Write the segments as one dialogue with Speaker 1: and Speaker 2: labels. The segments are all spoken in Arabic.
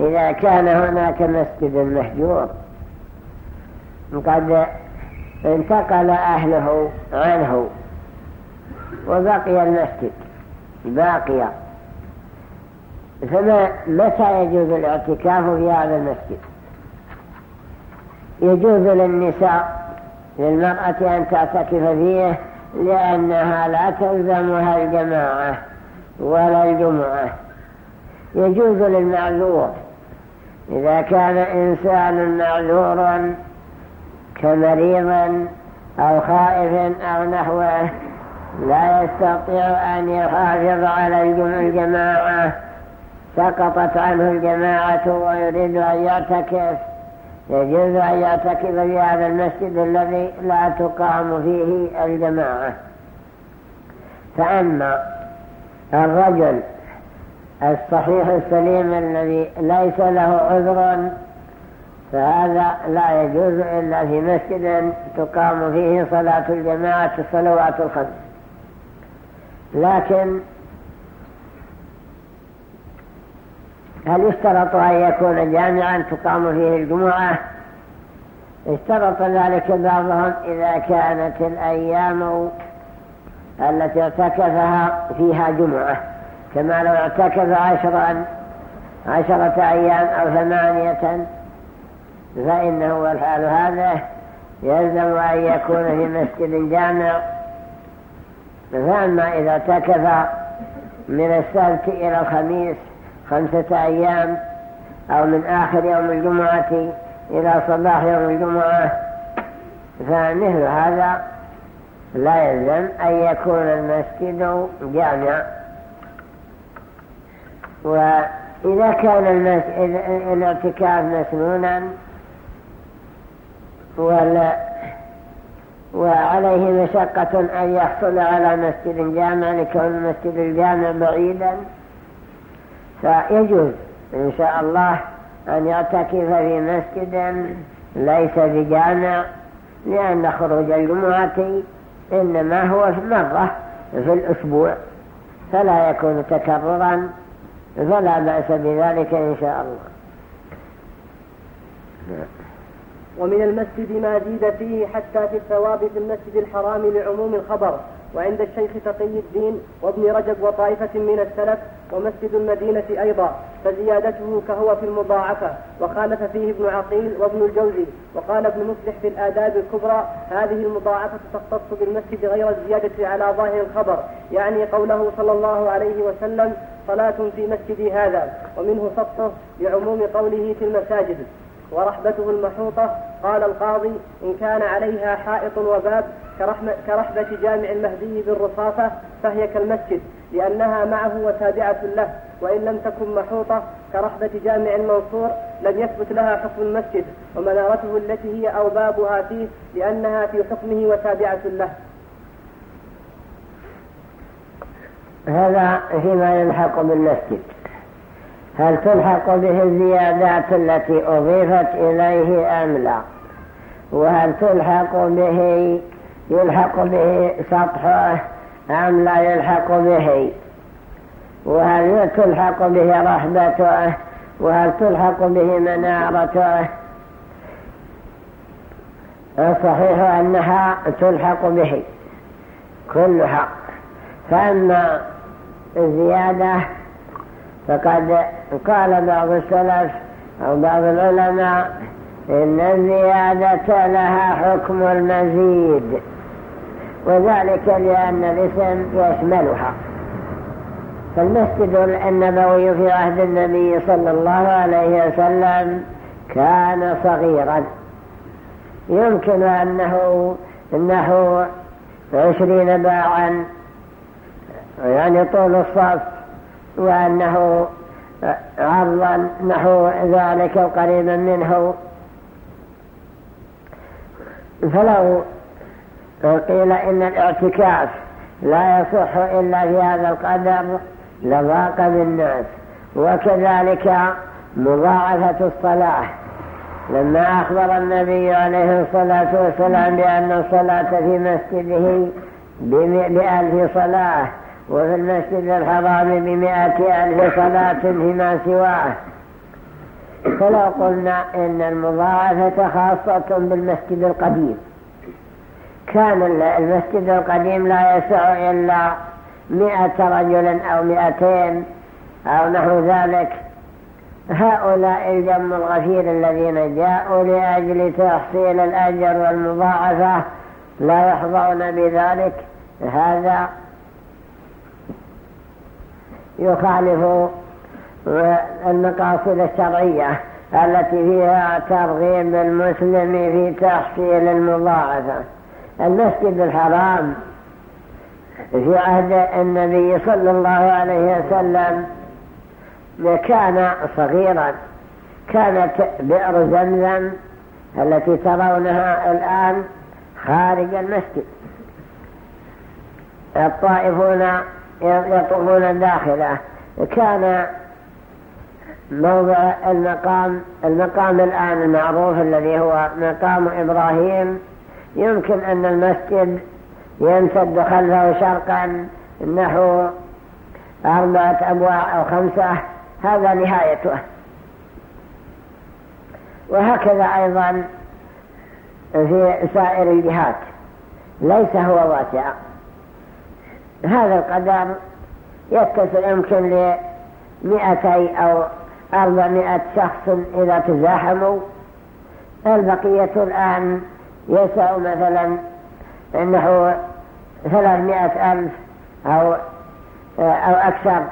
Speaker 1: إذا كان هناك مسجد مهجور قد انتقل أهله عنه وبقي المسجد باقيا فما متى يجوز الاعتكاف في هذا المسجد؟ يجوز للنساء للمرأة أن تعتكف فيه لأنها لا تلزمها الجماعة ولا الجمعة. يجوز للمعذور إذا كان إنسان معذور كمريض أو خائف أو نحوه لا يستطيع أن يحافظ على الجماعة. سقطت عنه الجماعة ويريد أن يعتكف. يجوز أن يعتكف في هذا المسجد الذي لا تقام فيه الجماعة. فأما الرجل الصحيح السليم الذي ليس له عذر فهذا لا يجوز إلا في مسجد تقام فيه صلاة الجماعة الصلوات الخمس. لكن هل يشترط أن يكون جامعا تقام فيه الجمعة؟ اشترط ذلك بعضهم إذا كانت الأيام التي اعتكفها فيها جمعة. كما لو اعتكف عشرا عشرة أيام أو ثمانية فإنه والحال هذا يلزم أن يكون في مسجد جامع. فأما إذا اعتكف من السبت إلى الخميس خمسة أيام أو من آخر يوم الجمعة إلى صباح يوم الجمعة فمثل هذا لا يلزم أن يكون المسجد جامع. وإذا كان الاعتكاف مسنونا ولا وعليه مشقة أن يحصل على مسجد جامع لكون المسجد الجامع بعيدا فيجوز إن شاء الله أن يعتكف في مسجد ليس بجامع لأن خروج الجمعة إنما هو مرة في الأسبوع فلا يكون تكررا. فلا بأس بذلك إن شاء الله.
Speaker 2: ومن المسجد ما زيد فيه حتى في الثواب في المسجد الحرام لعموم الخبر. وعند الشيخ تقي الدين وابن رجب وطائفة من السلف ومسجد المدينة أيضا فزيادته كهو في المضاعفة. وخالف فيه ابن عقيل وابن الجوزي. وقال ابن مفلح في الآداب الكبرى هذه المضاعفة تختص بالمسجد غير الزيادة على ظاهر الخبر. يعني قوله صلى الله عليه وسلم صلاة في مسجدي هذا. ومنه سطه لعموم قوله في المساجد. ورحبته المحوطة قال القاضي إن كان عليها حائط وباب كرحبة جامع المهدي بالرصافة فهي كالمسجد لأنها معه وتابعة له وإن لم تكن محوطة كرحبة جامع المنصور لم يثبت لها حكم المسجد ومنارته التي هي أو بابها فيه لأنها في حكمه وتابعة له.
Speaker 1: هذا فيما يلحق بالمسجد. هل تلحق به الزيادات التي أضيفت إليه أم لا؟ وهل تلحق به يلحق به سطحه أم لا يلحق به؟ وهل تلحق به رحبته وهل تلحق به منارته؟ الصحيح أنها تلحق به كلها. فأما الزيادة فقد قال بعض السلف أو بعض العلماء إن الزيادة لها حكم المزيد وذلك لأن الاسم يشملها. فالمسجد النبوي في عهد النبي صلى الله عليه وسلم كان صغيرا. يمكن أنه نحو عشرين باعا يعني طول الصف. وأنه عرضا نحو ذلك قريبا منه. فلو قيل إن الاعتكاف لا يصح إلا في هذا القدر لضاق بالناس. وكذلك مضاعفة الصلاة. لما أخبر النبي عليه الصلاة والسلام بأن الصلاة في مسجده بألف صلاة وفي المسجد الحرام بمئة ألف صلاة فيما سواه. فلو قلنا إن المضاعفة خاصة بالمسجد القديم. كان المسجد القديم لا يسع إلا مئة رجل أو مئتين أو نحو ذلك. هؤلاء الجم الغفير الذين جاءوا لأجل تحصيل الأجر والمضاعفة لا يحظون بذلك. هذا يخالف المقاصد الشرعية التي فيها ترغيب المسلم في تحصيل المضاعفة. المسجد الحرام في عهد النبي صلى الله عليه وسلم كان صغيرا كانت بئر زمزم التي ترونها الآن خارج المسجد. الطائفون يطوفون داخله. كان موضع المقام المقام الآن المعروف الذي هو مقام إبراهيم. يمكن أن المسجد يمتد خلفه شرقا نحو أربعة أبواع أو خمسة. هذا نهايته. وهكذا أيضا في سائر الجهات. ليس هو واسع هذا القدر يتصل يمكن لمئتي أو أربعمائة شخص إذا تزاحموا. البقية الآن يسع مثلا نحو ثلاثمائة ألف أو, أو أكثر.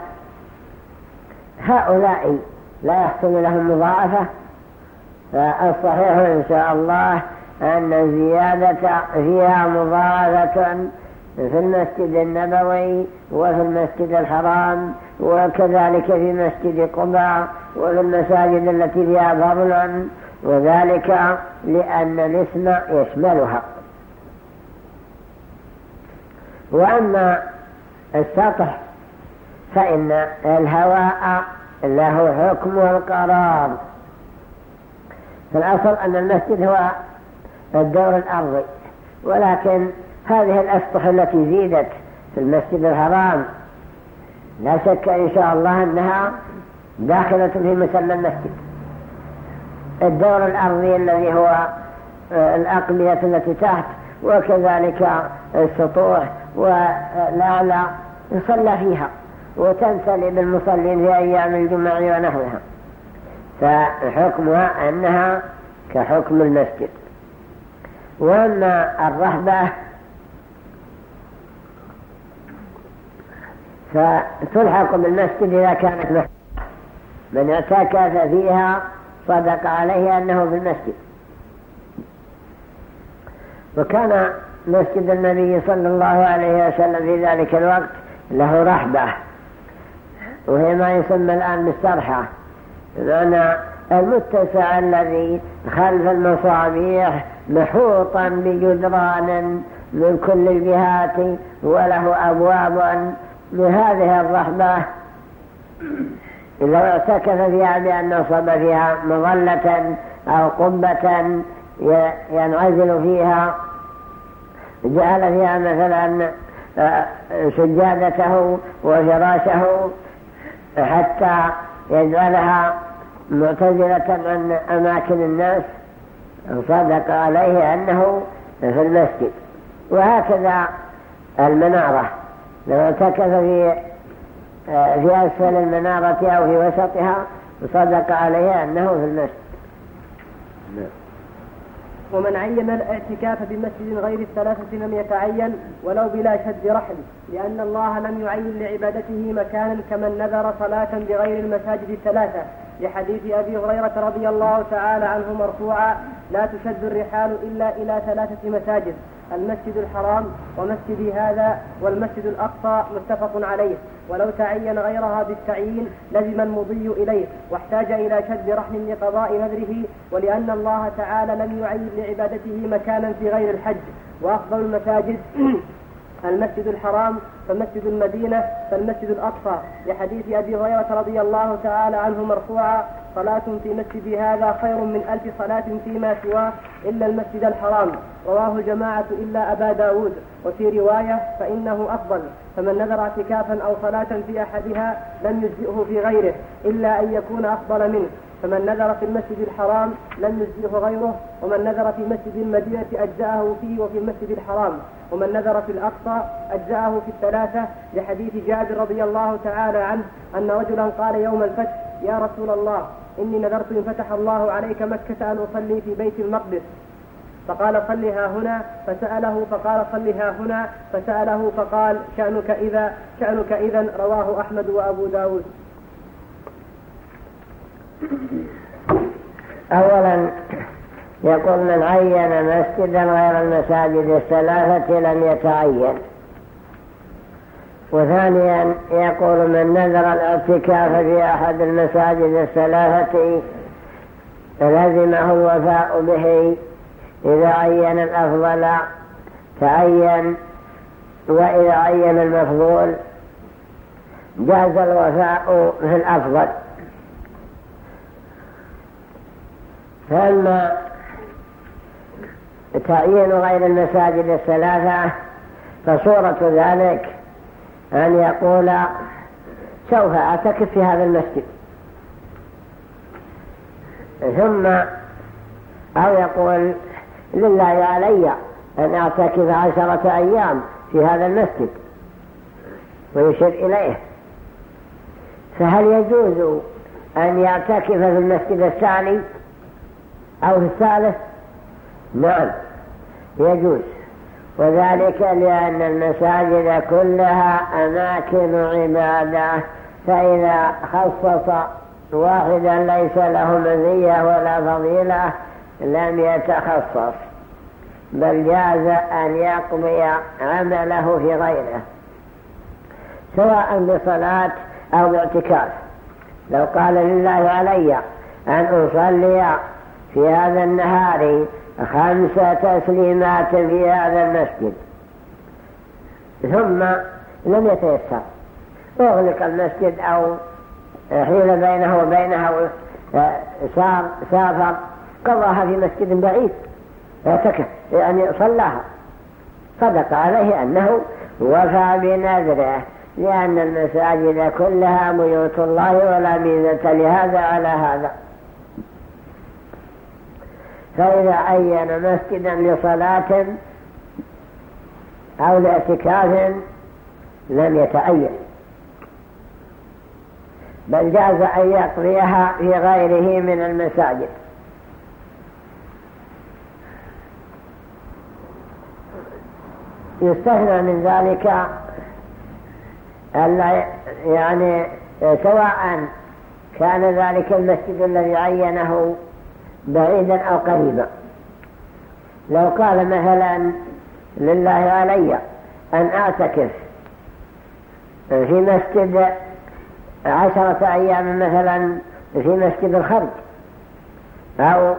Speaker 1: هؤلاء لا يحصل لهم مضاعفة. فالصحيح إن شاء الله أن الزيادة فيها مضاعفة في المسجد النبوي وفي المسجد الحرام وكذلك في مسجد قباء وفي المساجد التي فيها فضل وذلك لأن الاسم يشملها. وأما السطح فإن الهواء له حكم القرار. في الأصل أن المسجد هو الدور الأرضي ولكن هذه الأسطح التي زيدت في المسجد الحرام. لا شك إن شاء الله أنها داخلة في مسمى المسجد. الدور الأرضي الذي هو آه، الأقلية التي تحت وكذلك السطوح والأعلى يصلى فيها وتنسلي بالمصلين في أيام الجمع ونحوها. فحكمها أنها كحكم المسجد. وأما الرهبة فتلحق بالمسجد إذا كانت محرمة من اعتكف فيها صدق عليه أنه في المسجد. وكان مسجد النبي صلى الله عليه وسلم في ذلك الوقت له رحبة وهي ما يسمى الآن مسترحة. بمعنى المتسع الذي خلف المصابيح محوطا بجدران من كل الجهات وله أبواب بهذه الرحمة إذا اعتكف فيها بأن نصب فيها مظلة أو قبة ينعزل فيها جعل فيها مثلا آه، سجادته وفراشه حتى يجعلها معتزلة عن أماكن الناس صدق عليه أنه في المسجد. وهكذا المنارة. لو اعتكف في في أسفل المنارة أو في وسطها صدق عليه أنه في المسجد.
Speaker 2: نعم. ومن عين الاعتكاف بمسجد غير الثلاثة لم يتعين ولو بلا شد رحل لأن الله لم يعين لعبادته مكانا كمن نذر صلاة بغير المساجد الثلاثة. لحديث أبي هريرة رضي الله تعالى عنه مرفوعا لا تشد الرحال إلا إلى ثلاثة مساجد. المسجد الحرام ومسجد هذا والمسجد الأقصى متفق عليه. ولو تعين غيرها بالتعيين لزم المضي إليه واحتاج إلى شد رحل لقضاء نذره ولأن الله تعالى لم يعين لعبادته مكانا في غير الحج. وأفضل المساجد المسجد الحرام فمسجد المدينة فالمسجد الأقصى لحديث أبي هريرة رضي الله تعالى عنه مرفوعا صلاة في مسجد هذا خير من ألف صلاة فيما سواه إلا المسجد الحرام. رواه الجماعة إلا أبا داود. وفي رواية فإنه أفضل. فمن نذر اعتكافا أو صلاة في أحدها لم يجزئه في غيره إلا أن يكون أفضل منه. فمن نذر في المسجد الحرام لم يجزئه غيره ومن نذر في مسجد المدينة أجزأه فيه وفي المسجد الحرام ومن نذر في الأقصى أجزأه في الثلاثة لحديث جابر رضي الله تعالى عنه أن رجلا قال يوم الفتح يا رسول الله إني نذرت إن فتح الله عليك مكة أن أصلي في بيت المقدس. فقال صلها هنا. فسأله فقال صلها هنا. فسأله فقال شأنك إذا شأنك إذا. رواه أحمد وأبو داود.
Speaker 1: أولا يقول من عين مسجدا غير المساجد الثلاثة لم يتعين. وثانيا يقول من نذر الاعتكاف في أحد المساجد الثلاثة لزمه الوفاء به. إذا عين الأفضل تعين وإذا عين المفضول جاز الوفاء في الأفضل. فأما تعيين غير المساجد الثلاثة فصورة ذلك أن يقول سوف أعتكف في هذا المسجد. ثم أو يقول لله علي أن أعتكف عشرة أيام في هذا المسجد ويشير إليه. فهل يجوز أن يعتكف في المسجد الثاني؟ أو في الثالث نعم. يجوز. وذلك لأن المساجد كلها أماكن عبادة فإذا خصص واحدا ليس له مزية ولا فضيلة لم يتخصص بل جاز أن يقضي عمله في غيره سواء بصلاة أو باعتكاف. لو قال لله علي أن أصلي في هذا النهار خمس تسليمات في هذا المسجد. ثم لم يتيسر. أغلق المسجد أو حيل بينه وبينها سار سافر. قضاها في مسجد بعيد. اعتكف يعني صلاها صدق عليه أنه وفى بنذره لأن المساجد كلها بيوت الله ولا ميزة لهذا على هذا. فإذا عين مسجدا لصلاة أو لاعتكاف لم يتعين. بل جاز أن يقضيها في غيره من المساجد. يستثنى من ذلك يعني سواء كان ذلك المسجد الذي عينه بعيدا أو قريبا. لو قال مثلا لله علي أن أعتكف في مسجد عشرة أيام مثلا في مسجد الخرج أو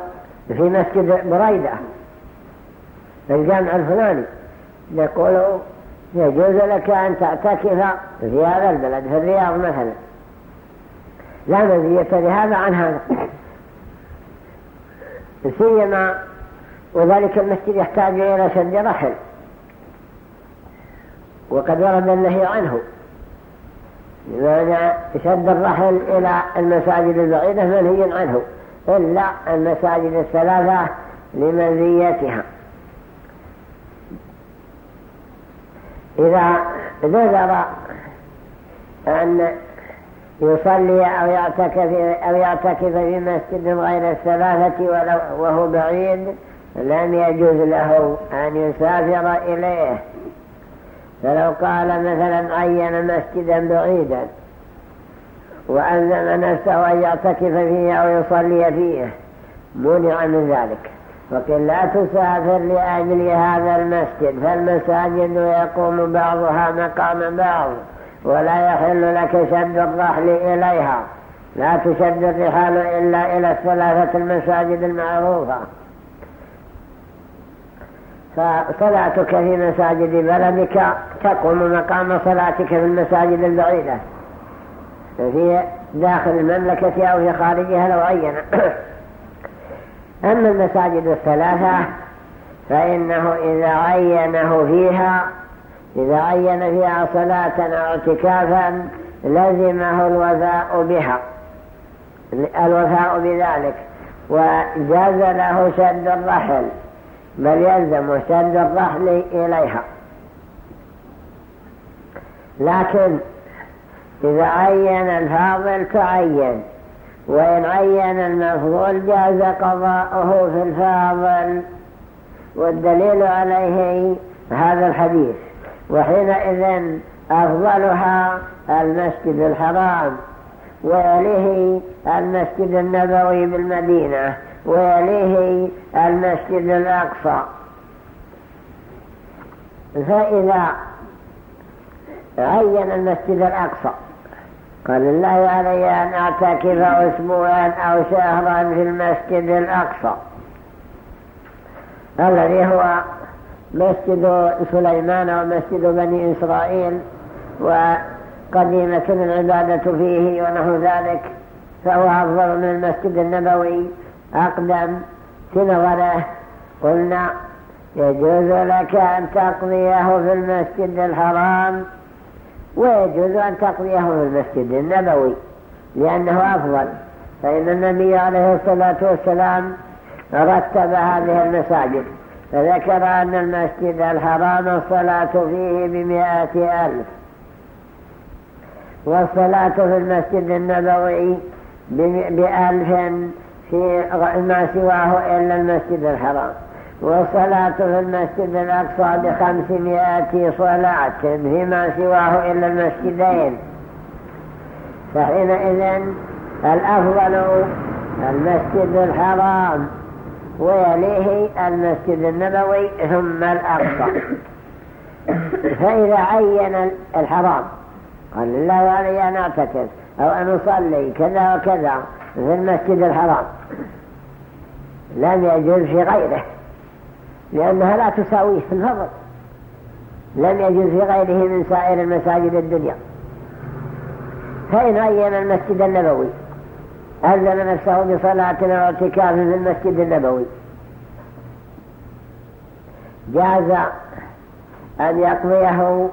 Speaker 1: في مسجد بريدة الجامع الفلاني يقول يجوز لك أن تعتكف في هذا البلد في الرياض مثلا. لا مزية لهذا عن هذا. سيما وذلك المسجد يحتاج إلى شد رحل وقد ورد النهي عنه لماذا شد الرحل إلى المساجد البعيدة منهي عنه إلا المساجد الثلاثة لمنزيتها. إذا نذر أن يصلي أو يعتكف, أو يعتكف في مسجد غير الثلاثة وهو بعيد لم يجوز له أن يسافر إليه. فلو قال مثلا عين مسجدا بعيدا وألزم نفسه أن يعتكف فيه أو يصلي فيه منع من ذلك. وقل لا تسافر لأجل هذا المسجد فالمساجد يقوم بعضها مقام بعض. ولا يحل لك شد الرحل إليها. لا تشد الرحال إلا إلى الثلاثة المساجد المعروفة. فصلاتك في مساجد بلدك تقوم مقام صلاتك في المساجد البعيدة. في داخل المملكة أو في خارجها لو عين. أما المساجد الثلاثة فإنه إذا عينه فيها إذا عين فيها صلاة أو اعتكافا لزمه الوفاء بها الوفاء بذلك. وجاز له شد الرحل بل يلزم شد الرحل إليها. لكن إذا عين الفاضل تعين وإن عين المفضول جاز قضاؤه في الفاضل. والدليل عليه هذا الحديث. وحينئذ أفضلها المسجد الحرام ويليه المسجد النبوي بالمدينة ويليه المسجد الأقصى. فإذا عين المسجد الأقصى قال الله علي أن أعتكف أسبوعا أو شهرا في المسجد الأقصى الذي هو مسجد سليمان ومسجد بني إسرائيل وقديمة العبادة فيه ونحو ذلك فهو أفضل من المسجد النبوي. أقدم في نظره قلنا يجوز لك أن تقضيه في المسجد الحرام ويجوز أن تقضيه في المسجد النبوي لأنه أفضل. فإن النبي عليه الصلاة والسلام رتب هذه المساجد. فذكر أن المسجد الحرام الصلاة فيه بمئة ألف. والصلاة في المسجد النبوي بألف في ما سواه إلا المسجد الحرام. والصلاة في المسجد الأقصى بخمسمائة صلاة فيما سواه إلا المسجدين. فحينئذ الأفضل المسجد الحرام. ويليه المسجد النبوي ثم الأقصى فإذا عين الحرام قال الله علي أن أعتكف أو أن أصلي كذا وكذا في المسجد الحرام. لم يجوز في غيره لأنها لا تساويه في الفضل. لم يجوز في غيره من سائر المساجد الدنيا. فإن عين المسجد النبوي أذن نفسه بصلاة واعتكاف في المسجد النبوي. جاز أن يقضيه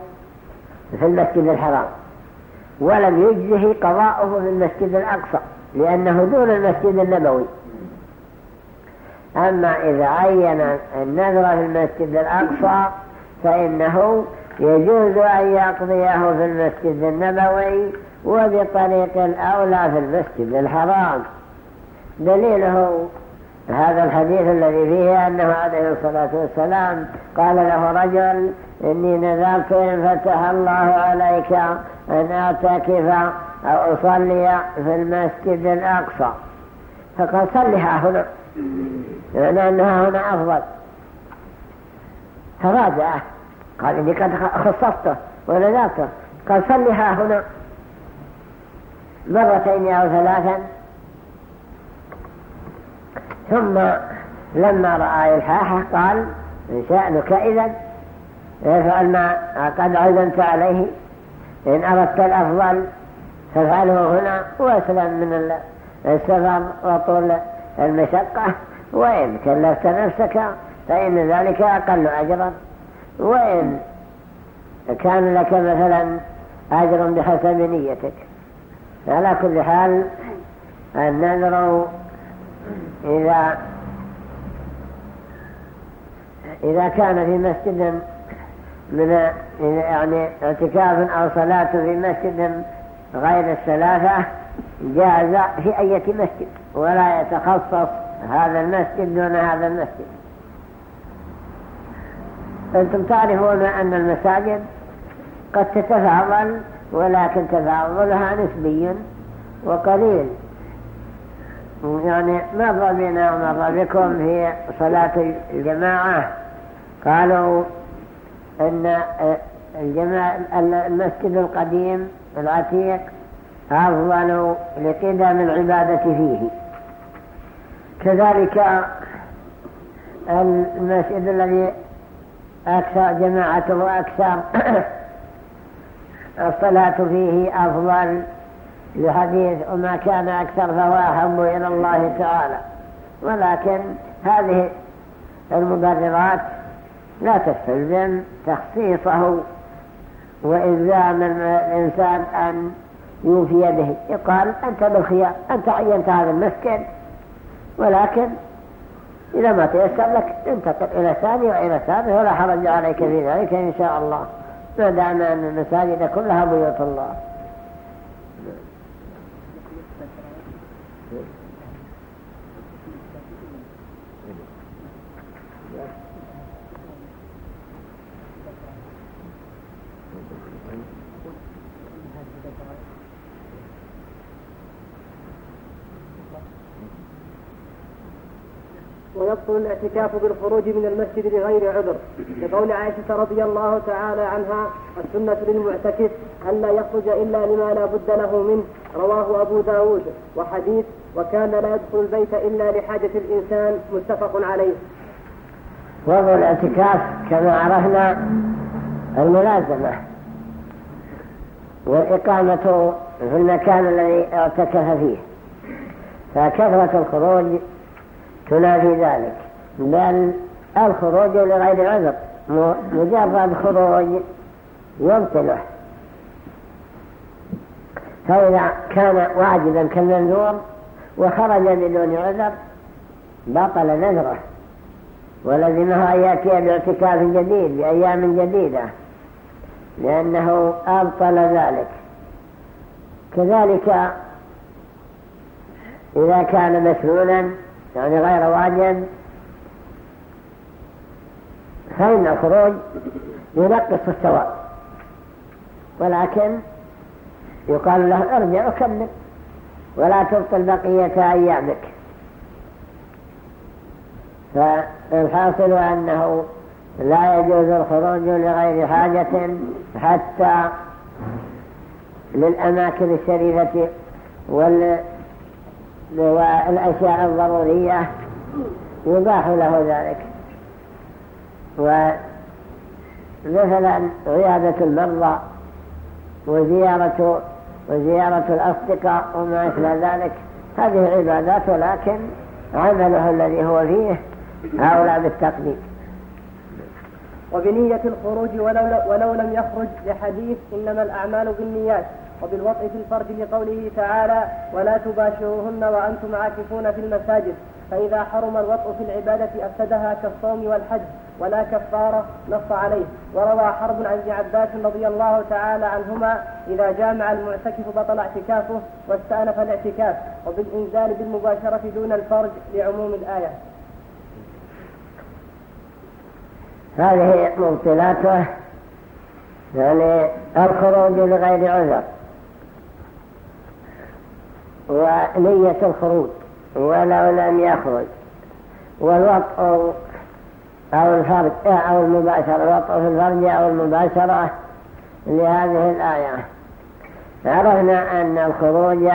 Speaker 1: في المسجد الحرام ولم يجزه قضاؤه في المسجد الأقصى لأنه دون المسجد النبوي. أما إذا عين النذر في المسجد الأقصى فإنه يجوز أن يقضيه في المسجد النبوي وبطريق الأولى في المسجد الحرام. دليله هذا الحديث الذي فيه أنه عليه الصلاة والسلام قال له رجل إني نذرت إن فتح الله عليك أن أعتكف أو أصلي في المسجد الأقصى. فقال صلها هنا. يعني أنها هنا أفضل. فراجعه قال إني قد خصصته ونذرته. قال صلها هنا. مرتين أو ثلاثا ثم لما رأى إلحاحه قال إن شأنك إذا؟ افعل ما قد عزمت عليه. إن أردت الأفضل فافعله هنا وأسلم من السفر وطول المشقة. وإن كلفت نفسك فإن ذلك أقل أجرا. وإن كان لك مثلا أجر بحسب نيتك. على كل حال النذر إذا إذا كان في مسجد من يعني اعتكاف أو صلاة في مسجد غير الثلاثة جاز في أي مسجد ولا يتخصص هذا المسجد دون هذا المسجد. أنتم تعرفون أن المساجد قد تتفاضل ولكن تفاضلها نسبي وقليل يعني مر بنا ومر بكم في صلاة الجماعة؟ قالوا أن المسجد القديم العتيق أفضل لقدم العبادة فيه. كذلك المسجد الذي أكثر جماعته أكثر الصلاة فيه أفضل لحديث وما كان أكثر فهو أحب إلى الله تعالى. ولكن هذه المبررات لا تستلزم تخصيصه وإلزام الإنسان أن يوفي يده يقال أنت بالخيار أنت عينت هذا المسكن ولكن إذا ما تيسر لك انتقل إلى ثاني وإلى ثالث ولا حرج عليك في ذلك إن شاء الله. ما دام أن المساجد كلها بيوت الله.
Speaker 2: ويبطل الاعتكاف بالخروج من المسجد لغير عذر. لقول عائشة رضي الله تعالى عنها السنة للمعتكف أن لا يخرج إلا لما لا بد له منه. رواه أبو داود وحديث وكان لا يدخل البيت إلا لحاجة الإنسان. متفق عليه.
Speaker 1: وضع الاعتكاف كما عرفنا الملازمة والإقامة في المكان الذي اعتكف فيه. فكثرة الخروج تنافي ذلك. بل الخروج لغير عذر مجرد خروج يبطله فإذا كان واجبا كالمنذور وخرج بدون عذر بطل نذره ولزمه أن يأتي باعتكاف جديد بأيام جديدة لأنه أبطل ذلك. كذلك إذا كان مسنونا يعني غير واجب. فإن الخروج ينقص الثواب. ولكن يقال له ارجع وكمل ولا تبطل بقية أيامك. فالحاصل أنه لا يجوز الخروج لغير حاجة حتى للأماكن الشريفة وال والأشياء الضرورية يباح له ذلك. ومثلا عيادة المرضى وزيارة وزيارة الأصدقاء وما أشبه ذلك. هذه عبادات ولكن عمله الذي هو فيه أولى بالتقديم.
Speaker 2: وبنية الخروج ولو, ولو لم يخرج لحديث إنما الأعمال بالنيات. وبالوطء في الفرج لقوله تعالى ولا تباشروهن وأنتم عاكفون في المساجد فإذا حرم الوطء في العبادة أفسدها كالصوم والحج ولا كفارة نص عليه. وروى حرب عن ابن عباس رضي الله تعالى عنهما إذا جامع المعتكف بطل اعتكافه واستأنف الاعتكاف وبالإنزال بالمباشرة دون الفرج لعموم الآية.
Speaker 1: هذه مبطلاته يعني الخروج لغير عذر. ونية الخروج ولو لم يخرج. والوطء أو الفرج أو المباشرة الوطء في الفرج أو المباشرة لهذه الآية. عرفنا أن الخروج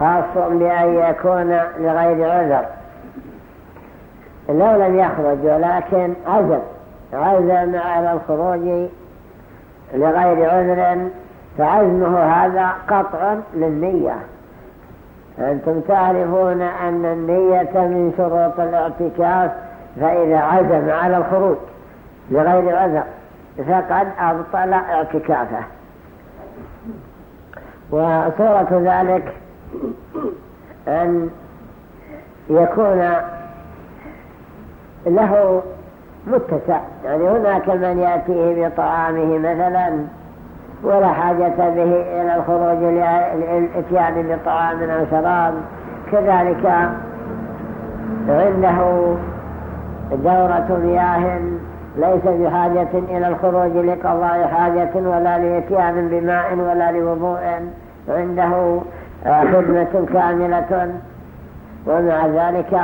Speaker 1: خاص بأن يكون لغير عذر. لو لم يخرج ولكن عزم عزم على الخروج لغير عذر فعزمه هذا قطع للنية. أنتم تعرفون أن النية من شروط الاعتكاف فإذا عزم على الخروج لغير عذر فقد أبطل اعتكافه. وصورة ذلك أن يكون له متسع يعني هناك من يأتيه بطعامه مثلا ولا حاجة به إلى الخروج للإتيان بطعام أو شراب كذلك عنده دورة مياه ليس بحاجة إلى الخروج لقضاء حاجة ولا لإتيان بماء ولا لوضوء. عنده خدمة كاملة. ومع ذلك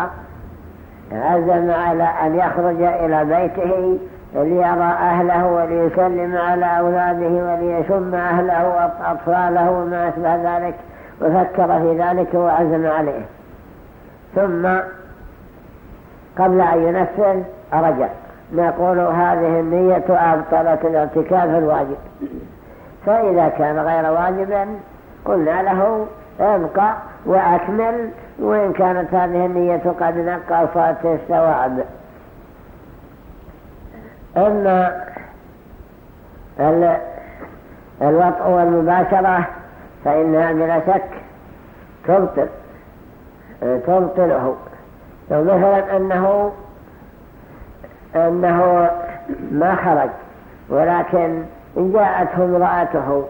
Speaker 1: عزم على أن يخرج إلى بيته ليرى أهله وليسلم على أولاده وليشم أهله وأطفاله وما أشبه ذلك وفكر في ذلك وعزم عليه. ثم قبل أن ينفذ رجع. نقول هذه النية أبطلت الاعتكاف الواجب. فإذا كان غير واجبا قلنا له ابقى وأكمل وإن كانت هذه النية قد نقصت الثواب. أما الوطء والمباشرة فإنها بلا شك تبطل تبطله. لو مثلا أنه أنه ما خرج ولكن جاءته امرأته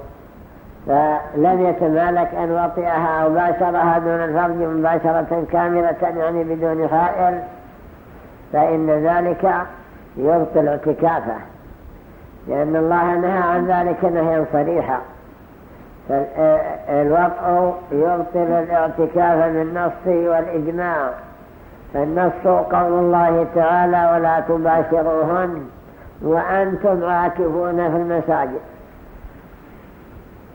Speaker 1: فلم يتمالك أن وطئها أو باشرها دون الفرج مباشرة كاملة يعني بدون حائل فإن ذلك يبطل اعتكافه لأن الله نهى عن ذلك نهيا صريحا. فالوطء يبطل الاعتكاف بالنص والإجماع. فالنص قول الله تعالى ولا تباشروهن وأنتم عاكفون في المساجد.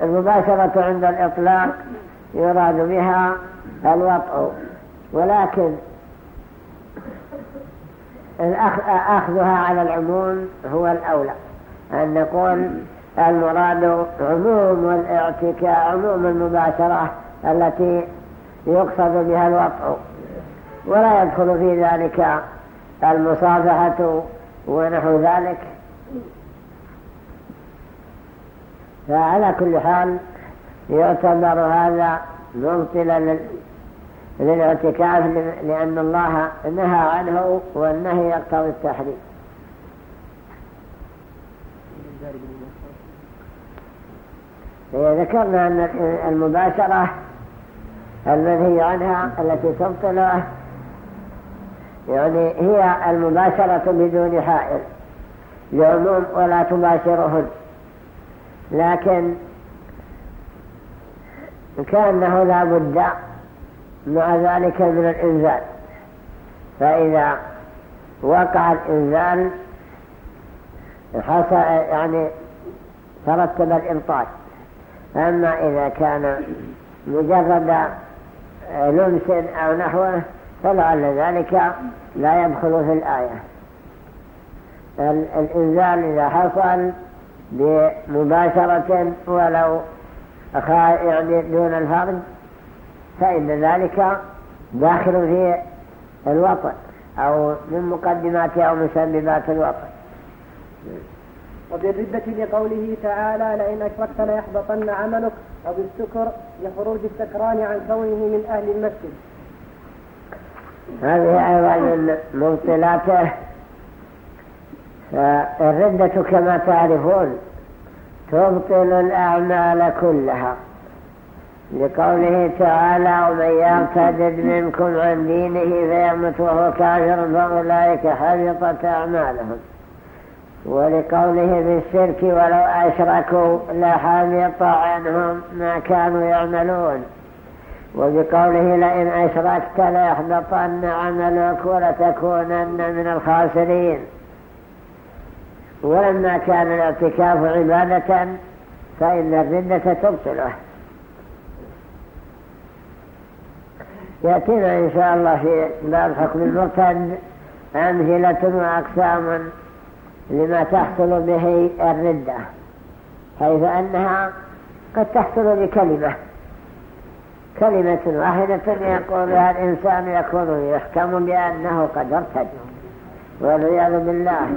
Speaker 1: المباشرة عند الإطلاق يراد بها الوطء ولكن أخذها على العموم هو الأولى. أن نقول المراد عموم الاعتكاء عموم المباشرة التي يقصد بها الوطء. ولا يدخل في ذلك المصافحة ونحو ذلك. فعلى كل حال يعتبر هذا مبطلا للاعتكاف لأن الله نهى عنه والنهي يقتضي التحريم. ذكرنا أن المباشرة المنهي عنها التي تبطله يعني هي المباشرة بدون حائل لعموم ولا تباشرهن. لكن كأنه لا بد مع ذلك من الإنزال فإذا وقع الإنزال حصل يعني ترتب الإبطال أما إذا كان مجرد لمس أو نحوه فلعل ذلك لا يدخل في الآية. الإنزال إذا حصل بمباشرة ولو يعني دون الفرج فإن ذلك داخل في الوطن أو من مقدمات أو مسببات الوطن.
Speaker 2: وبالردة لقوله تعالى لئن أشركت ليحبطن عملك وبالسكر لخروج السكران عن كونه من أهل المسجد.
Speaker 1: هذه أيضا من مبطلاته فالردة كما تعرفون تبطل الأعمال كلها. لقوله تعالى ومن يرتد منكم عن دينه فيمت وهو كافر فأولئك حبطت أعمالهم. ولقوله بالشرك ولو أشركوا لحبط عنهم ما كانوا يعملون. وبقوله لئن أشركت ليحبطن عملك ولتكونن من الخاسرين. ولما كان الاعتكاف عبادة فإن الردة تبطله. يأتينا إن شاء الله في باب حكم المرتد أمثلة وأقسام لما تحصل به الردة حيث أنها قد تحصل بكلمة. كلمة واحدة يقولها الإنسان يكون يحكم بأنه قد ارتد والعياذ بالله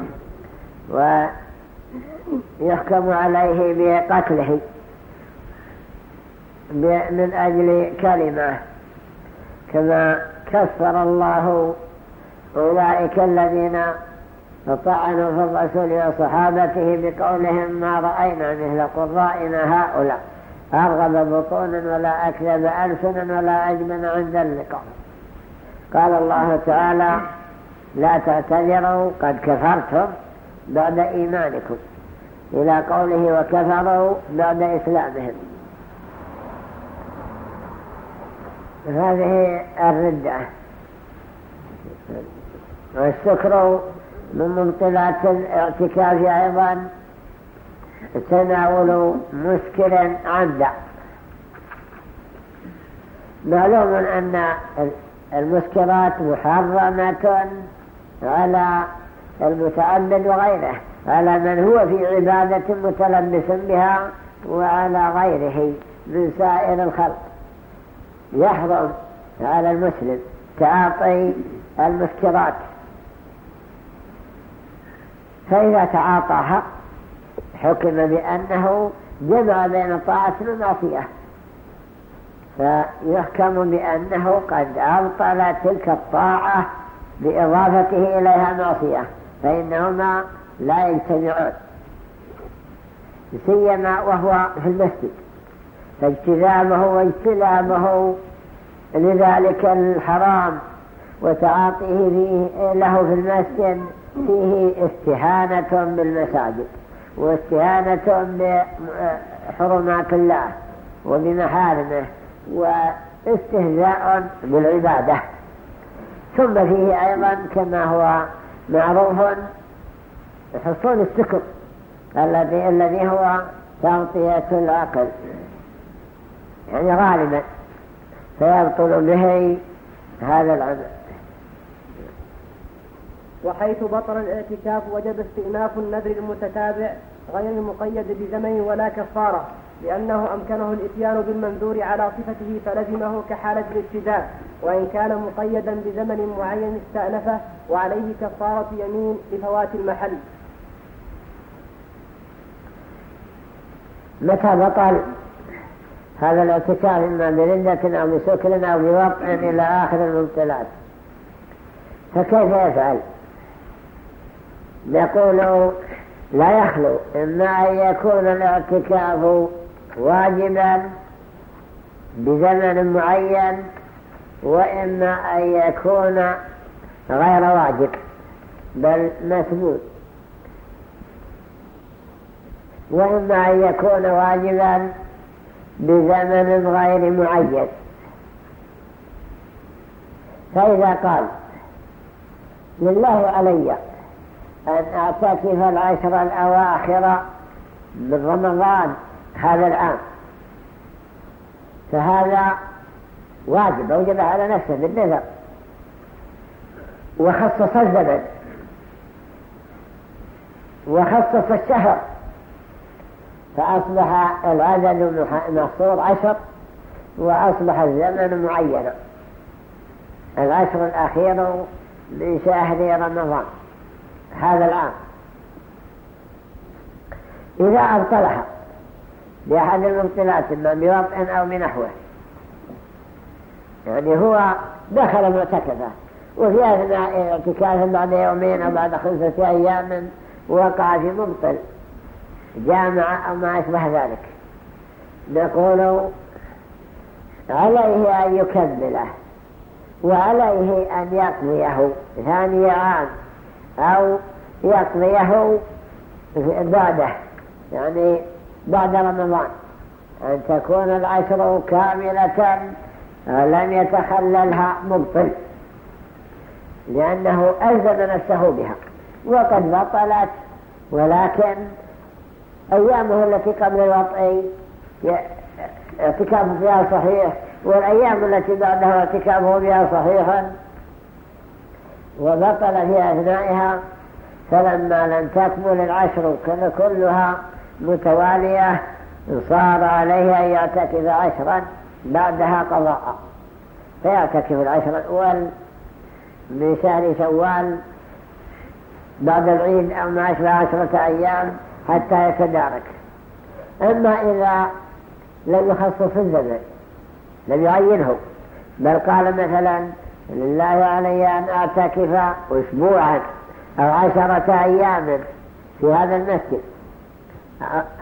Speaker 1: ويحكم عليه بقتله من أجل كلمة. كما كفر الله أولئك الذين طعنوا في الرسول وصحابته بقولهم ما رأينا مثل قرائنا هؤلاء. أرغب بطونا ولا أكذب ألسنا ولا أجمن عند اللقاء. قال الله تعالى لا تعتذروا قد كفرتم بعد إيمانكم إلى قوله وكفروا بعد إسلامهم. هذه الردة. والسكر من مبطلات الاعتكاف أيضا تناول مسكر عمدا معلوم أن المسكرات محرمة على المتعبد وغيره على من هو في عبادة متلبس بها وعلى غيره من سائر الخلق. يحرم على المسلم تعاطي المسكرات. فإذا تعاطاها حكم بأنه جمع بين الطاعة والمعصية فيحكم بأنه قد أبطل تلك الطاعة بإضافته إليها معصية فإنهما لا يجتمعون سيما وهو في المسجد. فاجتذابه واجتنابه لذلك الحرام. وتعاطيه له في المسجد فيه استهانة بالمساجد واستهانة بحرمات الله وبمحارمه واستهزاء بالعبادة. ثم فيه أيضا كما هو معروف حصول السكر الذي هو تغطية العقل. يعني غالبا فيبطل به هذا العمل
Speaker 2: وحيث بطل الاعتكاف وجب استئناف النذر المتتابع غير المقيد بزمن ولا كفارة لأنه أمكنه الإتيان بالمنذور على صفته فلزمه كحالة الابتداء وإن كان مقيدا بزمن معين استأنفه وعليه كفارة يمين لفوات المحل.
Speaker 1: متى بطل هذا الاعتكاف إما بردة أو بسكر أو بوضع إلى آخر المبطلات فكيف يفعل؟ نقول لا يخلو إما أن يكون الاعتكاف واجبا بزمن معين وإما أن يكون غير واجب بل مسجود وإما أن يكون واجبا بزمن غير معين فإذا قال لله علي أن أعتكف العشر الأواخر من رمضان هذا العام. فهذا واجب أوجب على نفسه بالنذر. وخصص الزمن. وخصص الشهر. فأصبح العدد محصور عشر وأصبح الزمن معينا العشر الأخير من شهر رمضان هذا العام. إذا أبطلها بأحد المبطلات إما بوضع أو بنحوه. يعني هو دخل معتكفة وفي أثناء اعتكاف بعد يومين أو بعد خمسة أيام وقع في مبطل. جامع أو ما أشبه ذلك. نقول عليه أن يكمله وعليه أن يقضيه ثاني عام أو يقضيه بعده يعني بعد رمضان. أن تكون العشر كاملة لم يتخللها مبطل لأنه ألزم نفسه بها وقد بطلت ولكن أيامه التي قبل الوضع اعتكاف فيها صحيح والأيام التي بعدها اعتكافه فيها صحيحا. وبطل في أثنائها فلما لم تكمل العشر كلها متوالية صار عليه أن يعتكف عشرا بعدها قضاء. فيعتكف العشر الأول من شهر شوال بعد العيد أو ما عشرة أيام. حتى يتدارك. أما إذا لم يخصص الزمن لم يعينه بل قال مثلا لله علي أن أعتكف أسبوعا أو عشرة أيام في هذا المسجد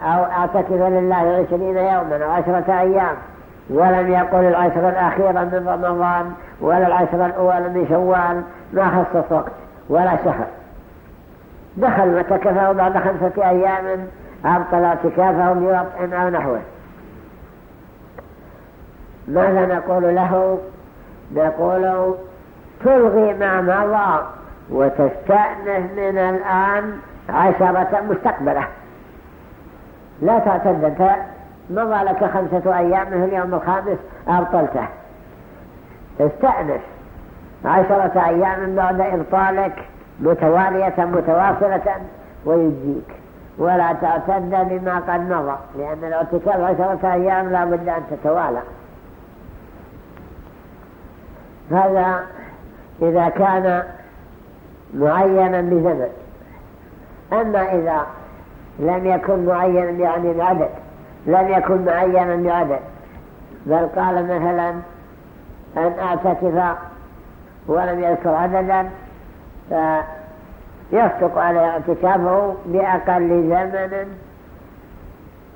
Speaker 1: أو أعتكف لله عشرين يوما أو عشرة أيام ولم يقل العشر الأخيرة من رمضان ولا العشر الأول من شوال ما خصص وقت ولا شهر. دخل وتكفه بعد خمسة أيام أبطل اعتكافه بوضع أو نحوه. ماذا نقول له؟ نقول تلغي ما مضى وتستأنف من الآن عشرة مستقبلة. لا تعتد أنت مضى لك خمسة أيام من اليوم الخامس أبطلته. استأنف عشرة أيام بعد إبطالك. متوالية متواصلة ويجيك. ولا تعتد بما قد مضى لأن الاعتكاف عشرة أيام لا بد أن تتوالى. هذا إذا كان معينا بزمن أما إذا لم يكن معينا يعني بعدد لم يكن معينا بعدد بل قال مثلا أن أعتكف ولم يذكر عددا فيصدق على اعتكافه بأقل زمن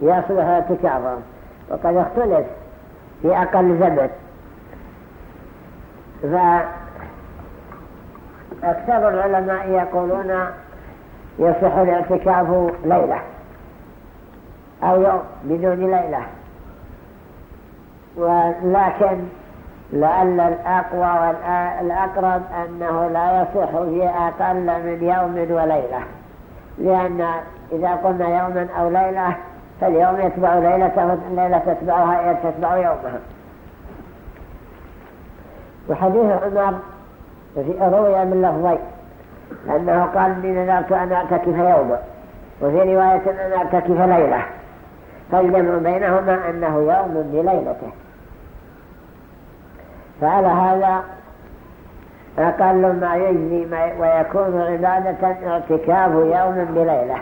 Speaker 1: يصلح اعتكافه وقد اختلف في أقل زمن. فأكثر العلماء يقولون يصح الاعتكاف ليلة أو يوم بدون ليلة. ولكن لعل الأقوى والأقرب أنه لا يصح في أقل من يوم وليلة. لأن إذا قلنا يوما أو ليلة فاليوم يتبع ليلة والليلة تتبعها تتبع يومها. وحديث عمر روي من لفظين. أنه قال إني نذرت أن أعتكف يوما. وفي رواية أن أعتكف ليلة. فالجمع بينهما أنه يوم بليلته. فعلى هذا أقل ما يجزي ويكون عبادة اعتكاف يوم بليلة.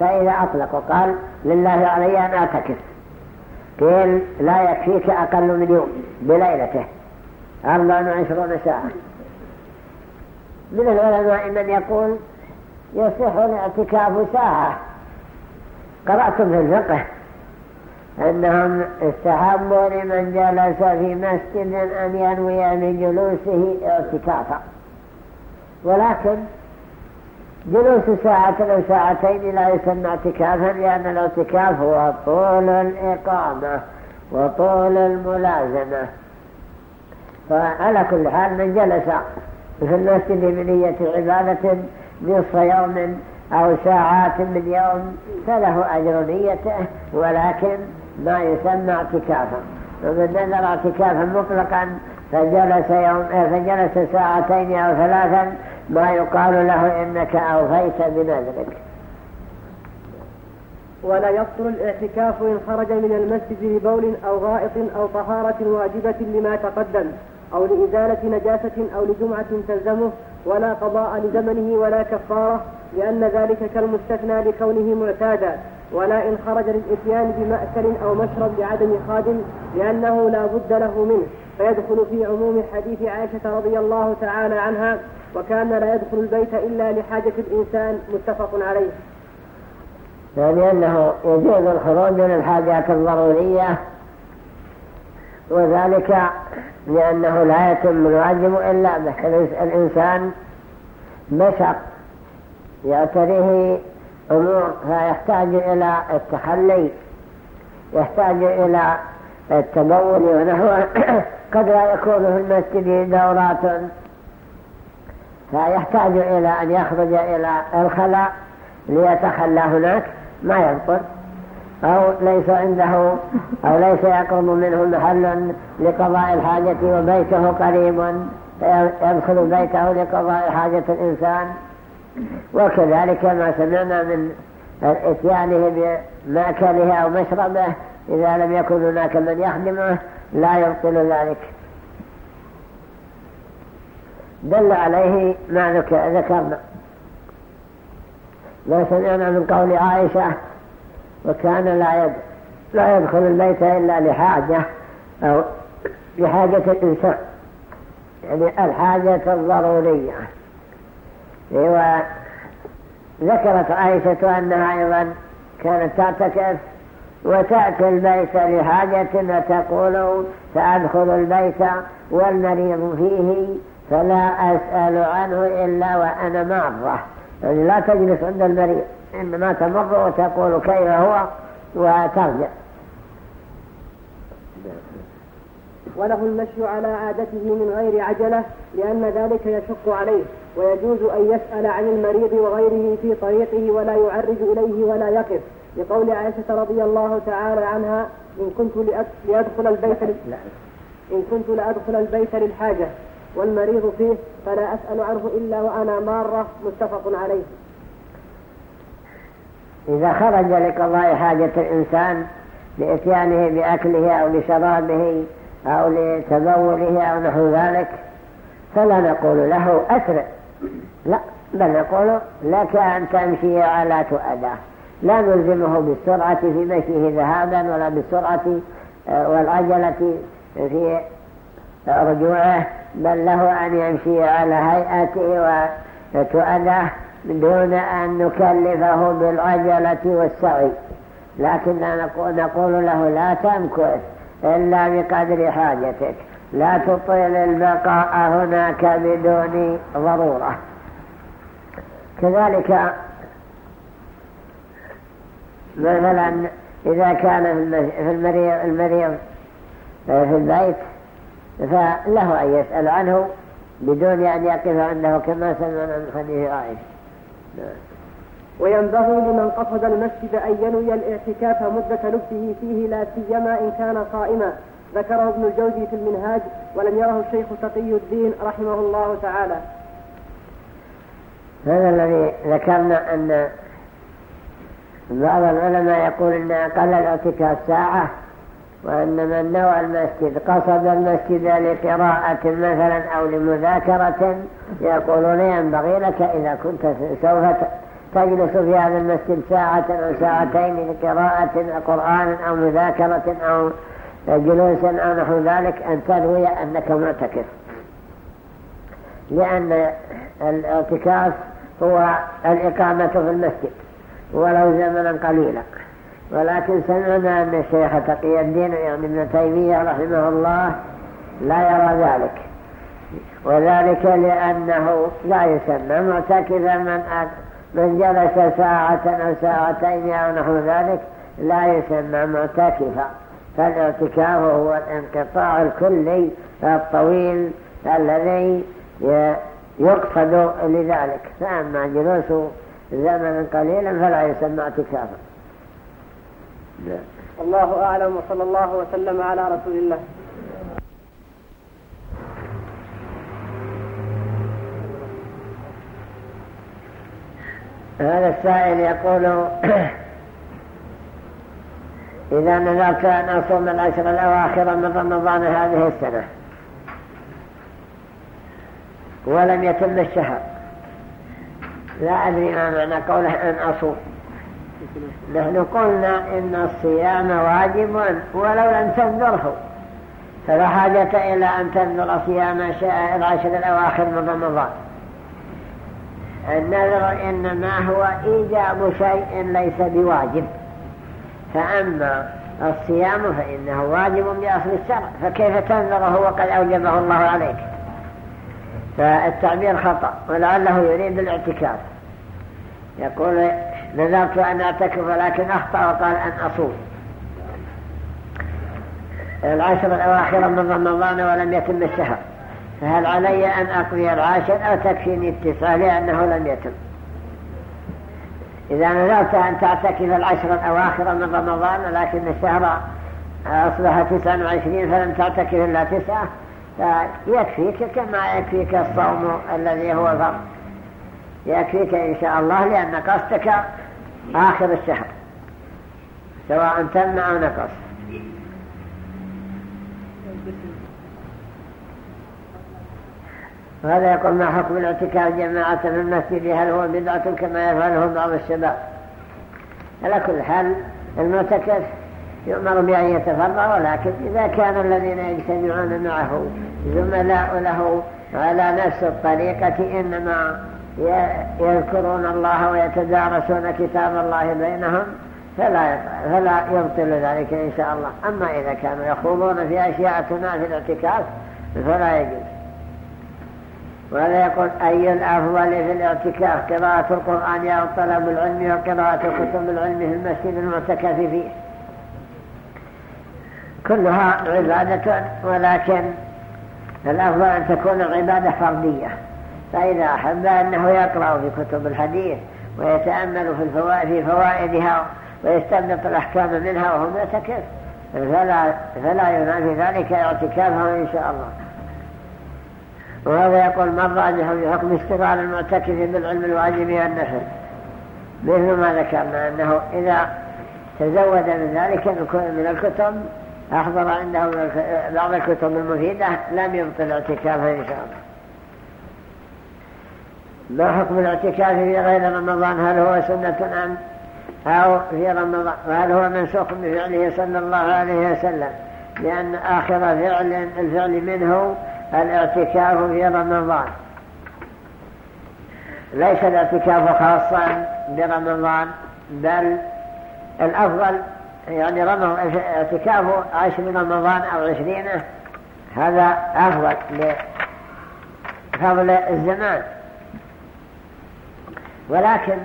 Speaker 1: فإذا أطلق وقال لله علي أن أعتكف. قيل لا يكفيك أقل من يوم بليلته. أربع وعشرون ساعة. من العلماء من يقول يصح الاعتكاف ساعة. قرأتم في الفقه. أنهم استحبوا لمن جلس في مسجد أن ينوي من جلوسه اعتكافا. ولكن جلوس ساعة أو ساعتين لا يسمى اعتكافا لأن الاعتكاف هو طول الإقامة وطول الملازمة. فعلى كل حال من جلس في المسجد بنية عبادة نصف يوم أو ساعات من يوم فله أجر نيته ولكن ما يسمى اعتكافا. ومن نذر اعتكافا مطلقا فجلس, يوم فجلس ساعتين أو ثلاثا ما يقال له إنك أوفيت بنذرك.
Speaker 2: ولا يبطل الاعتكاف إن خرج من المسجد لبول أو غائط أو طهارة واجبة لما تقدم أو لإزالة نجاسة أو لجمعة تلزمه ولا قضاء لزمنه ولا كفارة لأن ذلك كالمستثنى لكونه معتادا. ولا إن خرج للإتيان بمأكل أو مشرب لعدم خادم لأنه لا بد له منه فيدخل في عموم حديث عائشة رضي الله تعالى عنها وكان لا يدخل البيت إلا لحاجة الإنسان متفق عليه.
Speaker 1: يعني أنه يجوز الخروج من الحاجات الضرورية وذلك لأنه لا يتم الواجب إلا به الإنسان بشر يعتريه أمور فيحتاج إلى التخلي يحتاج إلى التبول ونحوه قد لا يكون في المسجد دورات. فيحتاج إلى أن يخرج إلى الخلاء ليتخلى هناك ما يبطل أو ليس عنده أو ليس يقرب منه محل لقضاء الحاجة وبيته قريب يدخل بيته لقضاء حاجة الإنسان. وكذلك ما سمعنا من إتيانه بمأكله أو مشربه إذا لم يكن هناك من يخدمه لا يبطل ذلك. دل عليه ما ذكرنا. ما سمعنا من قول عائشة وكان لا لا يدخل البيت إلا لحاجة أو لحاجة الإنسان. يعني الحاجة الضرورية. وذكرت عائشة أنها أيضا كانت تعتكف وتأتي البيت لحاجة وتقول سأدخل البيت والمريض فيه فلا أسأل عنه إلا وأنا مارة يعني لا تجلس عند المريض إنما تمر وتقول كيف هو وترجع.
Speaker 2: وله المشي على عادته من غير عجلة لأن ذلك يشق عليه. ويجوز أن يسأل عن المريض وغيره في طريقه ولا يعرج إليه ولا يقف. لقول عائشة رضي الله تعالى عنها إن كنت لأدخل البيت إن كنت لأدخل البيت للحاجة والمريض فيه فلا أسأل عنه إلا وأنا مارة متفق عليه.
Speaker 1: إذا خرج لقضاء حاجة الإنسان لإتيانه بأكله أو لشرابه أو لتبوله أو نحو ذلك فلا نقول له أسرع لا بل نقول لك أن تمشي على تؤدى. لا نلزمه بالسرعة في مشيه ذهابا ولا بالسرعة والعجلة في رجوعه بل له أن يمشي على هيئته وتؤده دون أن نكلفه بالعجلة والسعي. لكن نقول له لا تمكث إلا بقدر حاجتك. لا تطيل البقاء هناك بدون ضرورة. كذلك مثلا إذا كان في المريض, المريض في البيت فله أن يسأل عنه بدون أن يقف عنده كما سمعنا من حديث عائشة.
Speaker 2: وينبغي لمن قصد المسجد أن ينوي الاعتكاف مدة لبسه فيه لا سيما إن كان صائما. ذكره ابن الجوزي في المنهاج ولم يره الشيخ تقي الدين رحمه الله تعالى.
Speaker 1: هذا الذي ذكرنا أن بعض العلماء يقول أن أقل الاعتكاف ساعة وأن من نوى المسجد قصد المسجد لقراءة مثلا أو لمذاكرة يقولون ينبغي لك إذا كنت سوف تجلس في هذا المسجد ساعة أو ساعتين لقراءة قرآن أو مذاكرة أو جلوس أو نحو ذلك أن تنوي أنك معتكف لأن الاعتكاف هو الإقامة في المسجد ولو زمنا قليلا. ولكن سمعنا أن الشيخ تقي الدين يعني ابن تيمية رحمه الله لا يرى ذلك. وذلك لأنه لا يسمى معتكفا من من جلس ساعة أو ساعتين أو نحو ذلك لا يسمى معتكفا. فالاعتكاف هو الانقطاع الكلي الطويل الذي يقصد لذلك. فأما جلوس زمنا قليلا فلا يسمى اعتكافا
Speaker 2: الله أعلم وصلى الله وسلم على رسول الله.
Speaker 1: هذا السائل يقول إذا نذرت أن أصوم العشر الأواخر من رمضان هذه السنة. ولم يتم الشهر. لا أدري ما معنى قوله أن أصوم. نحن قلنا إن الصيام واجب ولو لم تنذره. فلا حاجة إلى أن تنذر صيام العشر الأواخر من رمضان. النذر إنما هو إيجاب شيء ليس بواجب. فأما الصيام فإنه واجب بأصل الشرع فكيف تنذره وقد أوجبه الله عليك؟ فالتعبير خطأ ولعله يريد الاعتكاف. يقول نذرت أن أعتكف ولكن أخطأ وقال أن أصوم. العشر الأواخر من رمضان ولم يتم الشهر فهل علي أن أقضي العاشر أو تكفيني التسعة؟ لأنه لم يتم. إذا نذرت أن تعتكف العشر الأواخر من رمضان لكن الشهر أصبح تسعة وعشرين فلم تعتكف إلا تسعة فيكفيك كما يكفيك الصوم الذي هو فرض يكفيك إن شاء الله لأن قصدك آخر الشهر سواء تم أو نقص. وهذا يقول ما حكم الاعتكاف جماعة في المسجد هل هو بدعة كما يفعله بعض الشباب؟ على كل حال المعتكف يؤمر بأن يتفرغ ولكن إذا كان الذين يجتمعون معه زملاء له على نفس الطريقة إنما يذكرون الله ويتدارسون كتاب الله بينهم فلا فلا يبطل ذلك إن شاء الله. أما إذا كانوا يخوضون في أشياء تنافي الاعتكاف فلا يجوز. وهذا يقول أي الأفضل في الاعتكاف قراءة القرآن أو طلب العلم وقراءة كتب العلم في المسجد المعتكف فيه. كلها عبادة ولكن الأفضل أن تكون العبادة فردية. فإذا أحب أنه يقرأ في كتب الحديث ويتأمل في فوائدها ويستنبط الأحكام منها وهو معتكف فلا, فلا ينافي ذلك اعتكافه إن شاء الله. وهذا يقول من راجح بحكم اشتغال المعتكف بالعلم الواجب والنفل مثل ما ذكرنا أنه إذا تزود من ذلك من الكتب أحضر عنده بعض الكتب المفيدة لم يبطل اعتكافه إن شاء الله. ما حكم الاعتكاف في غير رمضان؟ هل هو سنة أم أو في رمضان؟ وهل هو منسوخ بفعله صلى الله عليه وسلم؟ لأن آخر فعل الفعل منه الاعتكاف في رمضان. ليس الاعتكاف خاصا برمضان بل الأفضل يعني اعتكاف عشر رمضان أو عشرين هذا أفضل لفضل الزمان. ولكن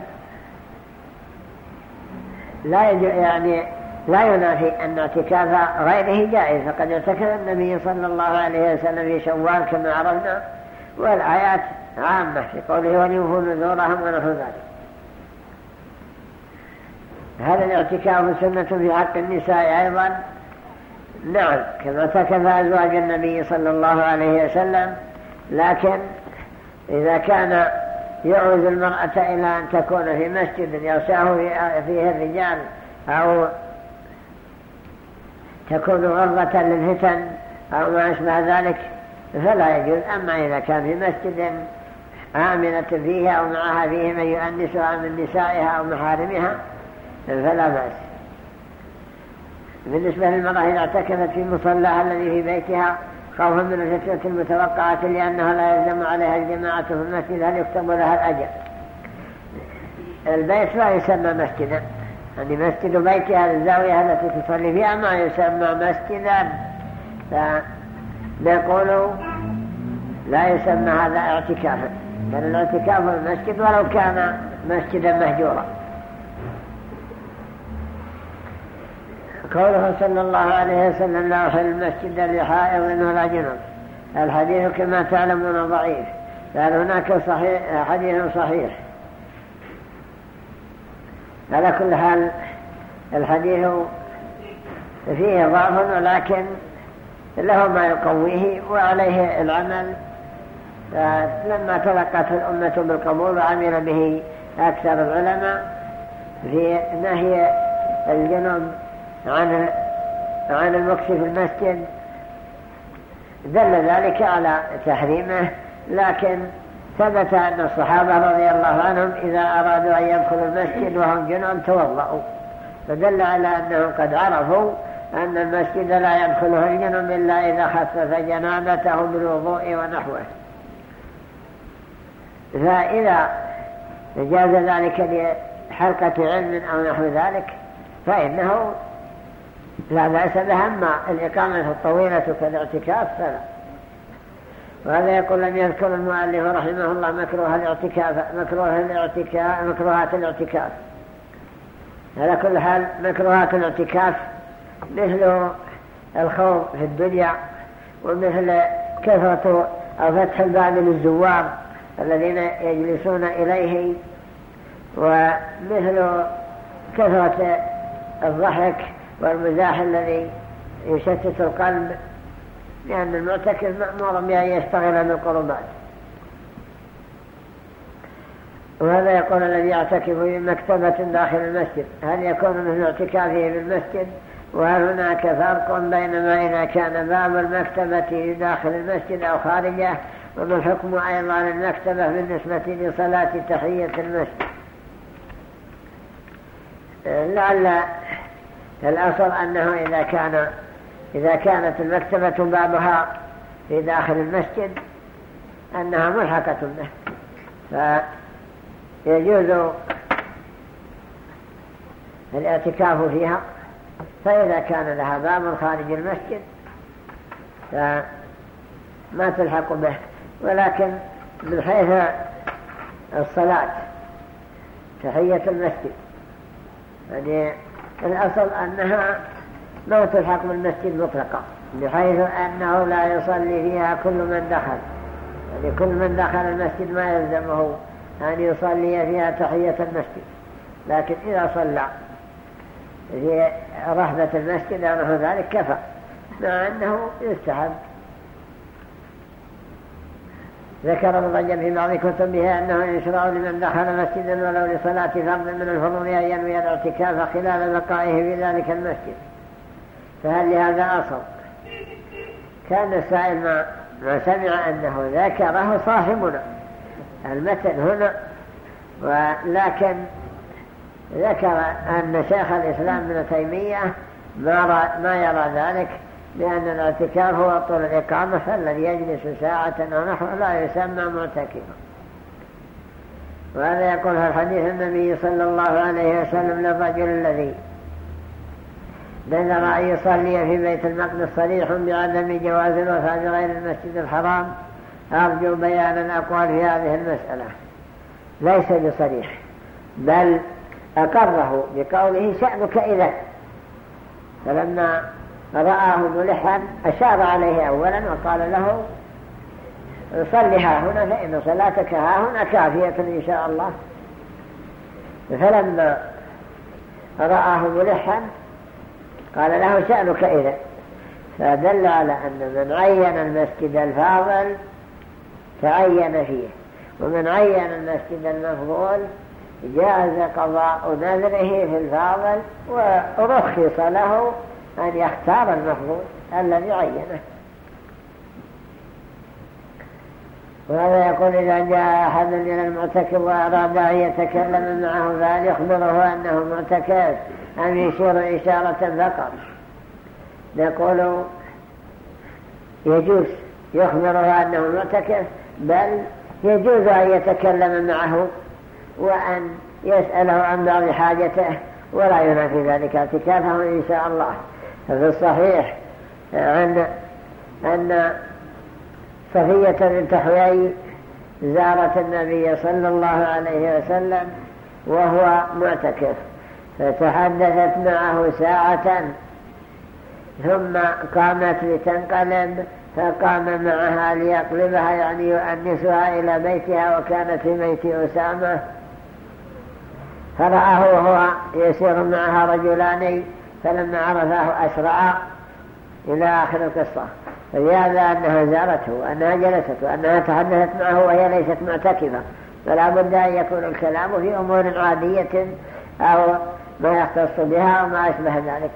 Speaker 1: لا يعني لا ينافي أن اعتكاف غيره جائز. فقد اعتكف النبي صلى الله عليه وسلم في شوال كما عرفنا والآيات عامة في قوله وليوفوا نذورهم ونحو ذلك. هذا الاعتكاف سنة في حق النساء أيضا. نعم كما اعتكف أزواج النبي صلى الله عليه وسلم لكن إذا كان يعوز المرأة إلى أن تكون في مسجد يغشاه فيه الرجال أو تكون غرة للفتن أو ما أشبه ذلك فلا يجوز. أما إذا كان في مسجد آمنة فيه أو معها فيه من يؤنسها من نسائها أو محارمها فلا بأس. بالنسبة للمرأة إذا اعتكفت في مصلىها الذي في بيتها خوفا من الفتنة المتوقعة لأنها لا يلزم عليها الجماعة في المسجد هل يكتب لها الأجر. البيت لا يسمى مسجدا. يعني مسجد بيتها الزاوية التي تصلي فيها ما يسمى مسجدا. فنقول لا يسمى هذا اعتكافا بل الاعتكاف المسجد ولو كان مسجدا مهجورا. قوله صلى الله عليه وسلم لا أحل المسجد لحائض ولا جنب. الحديث كما تعلمون ضعيف قال هناك صحيح حديث صحيح. على كل حال الحديث فيه ضعف ولكن له ما يقويه وعليه العمل. لما تلقت الأمة بالقبول وعمل به أكثر العلماء في نهي الجنوب عن عن المكس في المسجد دل ذلك على تحريمه لكن ثبت أن الصحابة رضي الله عنهم إذا أرادوا أن يدخلوا المسجد وهم جنون توضأوا. فدل على أنهم قد عرفوا أن المسجد لا يدخله الجنون إلا إذا خفف جنابته بالوضوء ونحوه. فإذا جاز ذلك لحلقة علم أو نحو ذلك فإنه لا بأس بها أما الإقامة الطويلة كالاعتكاف فلا. وهذا يقول لم يذكر المؤلف رحمه الله مكروه الاعتكاف مكروه الاعتكاف مكروهات الاعتكاف. على كل حال مكروهات الاعتكاف مثل الخوض في الدنيا ومثل كثرة أو فتح الباب للزوار الذين يجلسون إليه ومثل كثرة الضحك والمزاح الذي يشتت القلب لأن المعتكف مأمور بأن يشتغل بالقربات. وهذا يقول الذي يعتكف في مكتبة داخل المسجد. هل يكون من اعتكافه في المسجد؟ وهل هناك فرق بينما إذا كان باب المكتبة داخل المسجد أو خارجه؟ وما الحكم أيضا المكتبة بالنسبة لصلاة تحية المسجد. لعل الأصل أنه إذا كان إذا كانت المكتبة بابها في داخل المسجد أنها ملحقة به. فيجوز الاعتكاف فيها. فإذا كان لها باب خارج المسجد فما تلحق به. ولكن من حيث الصلاة تحية المسجد. يعني الأصل أنها ما تلحق بالمسجد مطلقا بحيث أنه لا يصلي فيها كل من دخل. يعني كل من دخل المسجد ما يلزمه أن يصلي فيها تحية المسجد. لكن إذا صلى في رهبة المسجد نحو ذلك كفى مع أنه يستحب. ذكر ابن في بعض كتبه أنه يشرع لمن دخل مسجدا ولو لصلاة فرض من الفروض أن ينوي الاعتكاف خلال بقائه في ذلك المسجد. فهل لهذا أصل؟ كان السائل ما, ما سمع أنه ذكره صاحبنا. المثل هنا ولكن ذكر أن شيخ الإسلام ابن تيمية ما, ما يرى ذلك لأن الاعتكاف هو طول الإقامة فالذي يجلس ساعة أو نحو لا يسمى معتكفا. وهذا يقول في الحديث النبي صلى الله عليه وسلم للرجل الذي نذر أن يصلي في بيت المقدس صريح بعدم جواز الوفاة بغير المسجد الحرام أرجو بيان الأقوال في هذه المسألة. ليس بصريح بل أقره بقوله شأنك إذا. فلما رآه ملحا أشار عليه أولا وقال له صل ها هنا فإن صلاتك ها هنا كافية إن شاء الله. فلما رآه ملحا قال له شأنك إذا. فدل على أن من عين المسجد الفاضل تعين فيه ومن عين المسجد المفضول جاز قضاء نذره في الفاضل ورخص له أن يختار المفضول الذي عينه. وهذا يقول إذا جاء أحد من المعتكف وأراد أن يتكلم معه فهل يخبره أنه معتكف أم يشير إشارة فقط. نقول يجوز يخبره أنه معتكف بل يجوز أن يتكلم معه وأن يسأله عن بعض حاجته ولا ينافي ذلك اعتكافه إن شاء الله. ففي الصحيح عن أن صفية بنت حيي زارت النبي صلى الله عليه وسلم وهو معتكف فتحدثت معه ساعة ثم قامت لتنقلب فقام معها ليقلبها يعني يؤنسها إلى بيتها وكانت في بيت أسامة. فرآه وهو يسير معها رجلان فلما عرفاه أسرع. إلى آخر القصة. فلهذا أنها زارته وأنها جلست وأنها تحدثت معه وهي ليست معتكفة. فلا بد أن يكون الكلام في أمور عادية أو ما يختص بها أو ما أشبه ذلك.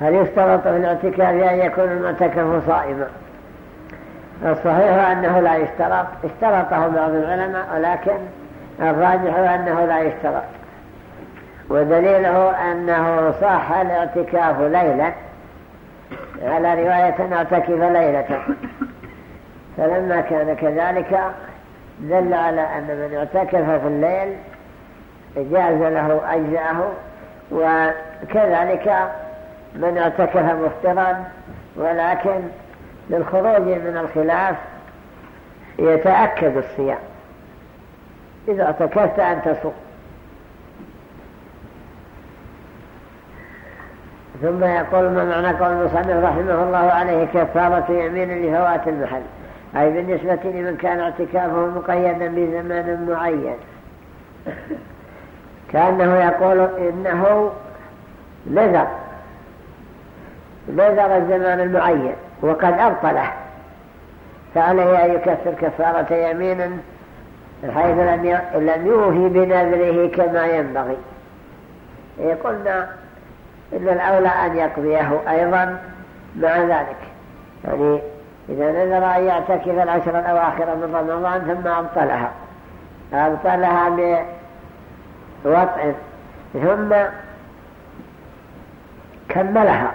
Speaker 1: هل يشترط في الاعتكاف أن يكون المعتكف صائما؟ الصحيح أنه لا يشترط اشترطه بعض العلماء ولكن الراجح أنه لا يشترط. ودليله أنه صح الاعتكاف ليلا على رواية اعتكف ليلة. فلما كان كذلك دل على أن من اعتكف في الليل جاز له أجزاءه وكذلك من اعتكف مفترا ولكن للخروج من الخلاف يتأكد الصيام. إذا اعتكفت أن تصوم. ثم يقول ما معنى قول المصنف رحمه الله عليه كفارة يمين لفوات المحل؟ أي بالنسبة لمن كان اعتكافه مقيدا بزمان معين. كأنه يقول إنه نذر نذر الزمان المعين وقد أبطله. فعليه أن يكفر كفارة يمين حيث لم يوفي بنذره كما ينبغي. يقولنا إن الأولى أن يقضيه أيضا مع ذلك. يعني إذا نذر أن يعتكف العشر الأواخر من رمضان ثم أبطلها. أبطلها بوطع ثم كملها.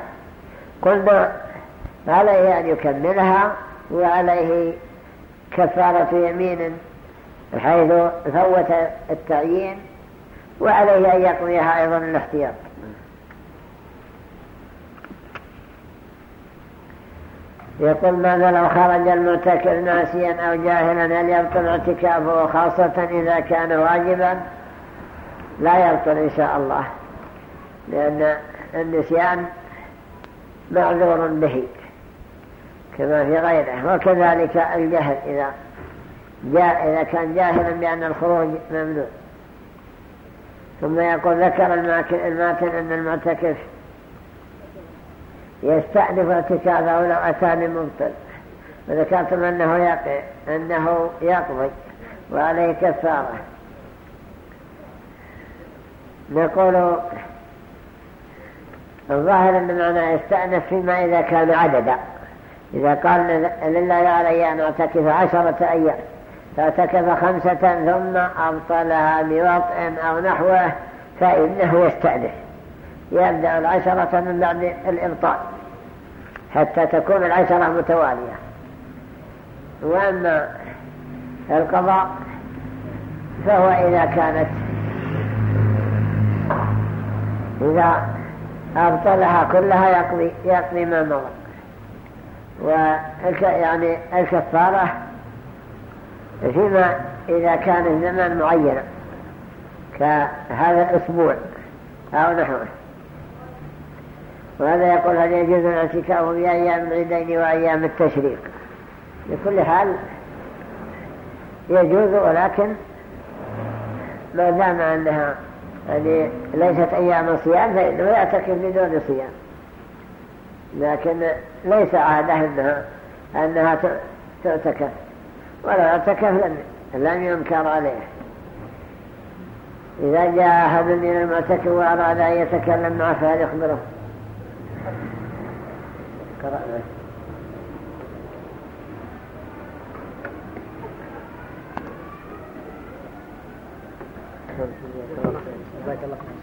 Speaker 1: قلنا عليه أن يكملها وعليه كفارة يمين حيث فوت التعيين وعليه أن يقضيها أيضا الاحتياط. يقول ماذا لو خرج المعتكف ناسيا أو جاهلا هل يبطل اعتكافه؟ خاصة إذا كان واجبا لا يبطل إن شاء الله لأن النسيان معذور به كما في غيره وكذلك الجهل إذا جاء إذا كان جاهلا بأن الخروج ممنوع. ثم يقول ذكر الماتن أن المعتكف يستأنف اعتكافه لو أتاني مبطل وذكرتم أنه يقع أنه يقضي وعليه كفارة نقول الظاهر أن معنى يستأنف فيما إذا كان عددا. إذا قال لله علي أن أعتكف عشرة أيام فاعتكف خمسة ثم أبطلها بوطء أو نحوه فإنه يستأنف. يبدأ العشرة من بعد الإبطال حتى تكون العشرة متوالية. وأما القضاء فهو إذا كانت إذا أبطلها كلها يقضي, يقضي ما مضى. يعني الكفارة فيما إذا كان الزمان معينا كهذا الأسبوع أو نحوه. وهذا يقول هل يجوز الاعتكاف في أيام العيدين وأيام التشريق؟ لكل حال يجوز ولكن ما دام أنها يعني ليست أيام صيام فإنه يعتكف بدون صيام. لكن ليس عادة أنها, أنها تعتكف. ولا اعتكف لم, لم ينكر عليه. إذا جاء أحد من المعتكف وأراد أن يتكلم معه فهل يخبره. قرأنا بارك الله